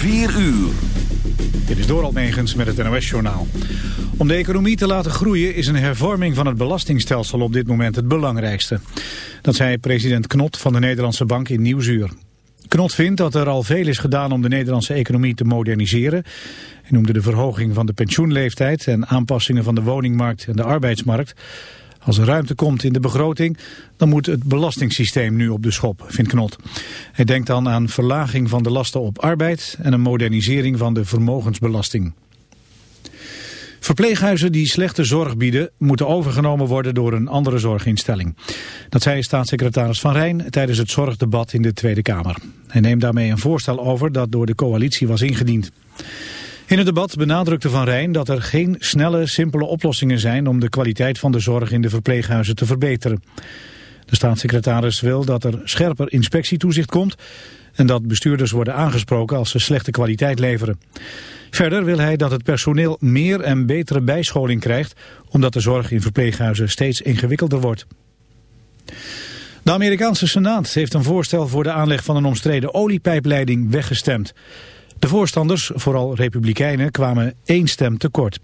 4 uur. Dit is Doral Megens met het NOS-journaal. Om de economie te laten groeien is een hervorming van het belastingstelsel op dit moment het belangrijkste. Dat zei president Knot van de Nederlandse Bank in Nieuwsuur. Knot vindt dat er al veel is gedaan om de Nederlandse economie te moderniseren. Hij noemde de verhoging van de pensioenleeftijd en aanpassingen van de woningmarkt en de arbeidsmarkt. Als er ruimte komt in de begroting, dan moet het belastingssysteem nu op de schop, vindt Knot. Hij denkt dan aan verlaging van de lasten op arbeid en een modernisering van de vermogensbelasting. Verpleeghuizen die slechte zorg bieden moeten overgenomen worden door een andere zorginstelling. Dat zei staatssecretaris Van Rijn tijdens het zorgdebat in de Tweede Kamer. Hij neemt daarmee een voorstel over dat door de coalitie was ingediend. In het debat benadrukte Van Rijn dat er geen snelle, simpele oplossingen zijn om de kwaliteit van de zorg in de verpleeghuizen te verbeteren. De staatssecretaris wil dat er scherper inspectietoezicht komt en dat bestuurders worden aangesproken als ze slechte kwaliteit leveren. Verder wil hij dat het personeel meer en betere bijscholing krijgt, omdat de zorg in verpleeghuizen steeds ingewikkelder wordt. De Amerikaanse Senaat heeft een voorstel voor de aanleg van een omstreden oliepijpleiding weggestemd. De voorstanders, vooral republikeinen, kwamen één stem tekort.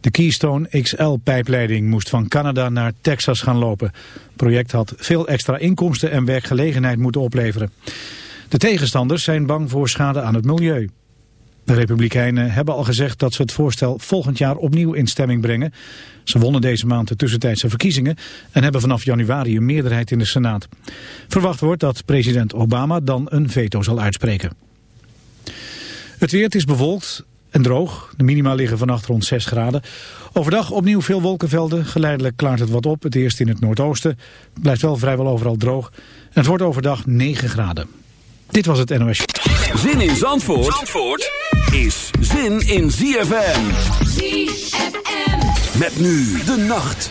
De Keystone XL-pijpleiding moest van Canada naar Texas gaan lopen. Het project had veel extra inkomsten en werkgelegenheid moeten opleveren. De tegenstanders zijn bang voor schade aan het milieu. De Republikeinen hebben al gezegd dat ze het voorstel volgend jaar opnieuw in stemming brengen. Ze wonnen deze maand de tussentijdse verkiezingen en hebben vanaf januari een meerderheid in de Senaat. Verwacht wordt dat president Obama dan een veto zal uitspreken. Het weer, is bewolkt en droog. De minima liggen vannacht rond 6 graden. Overdag opnieuw veel wolkenvelden. Geleidelijk klaart het wat op. Het eerst in het noordoosten. Het blijft wel vrijwel overal droog. En het wordt overdag 9 graden. Dit was het NOS. Zin in Zandvoort, Zandvoort is zin in ZFM. ZFM. Met nu de nacht.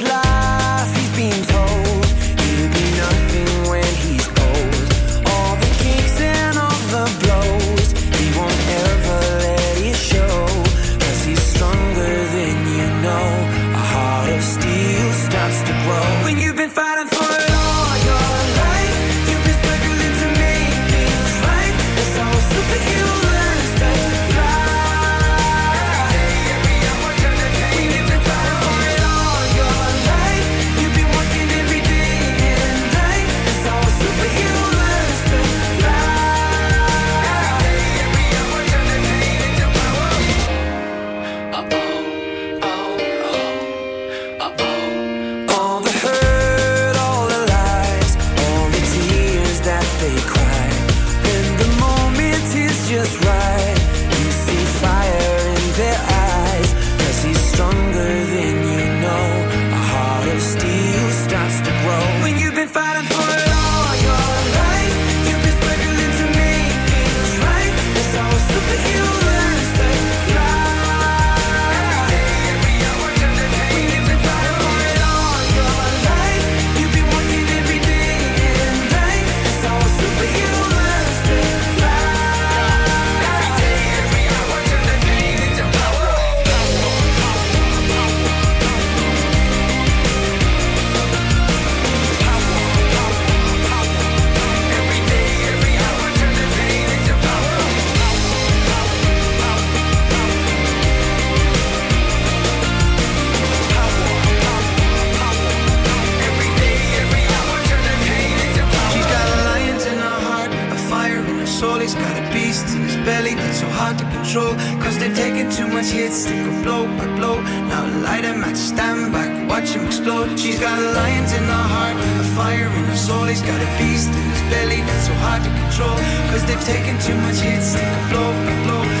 stand back, watch him explode. She's got a lion's in her heart, a fire in her soul. He's got a beast in his belly that's so hard to control. Cause they've taken too much hits, to blow, blow.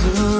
Cause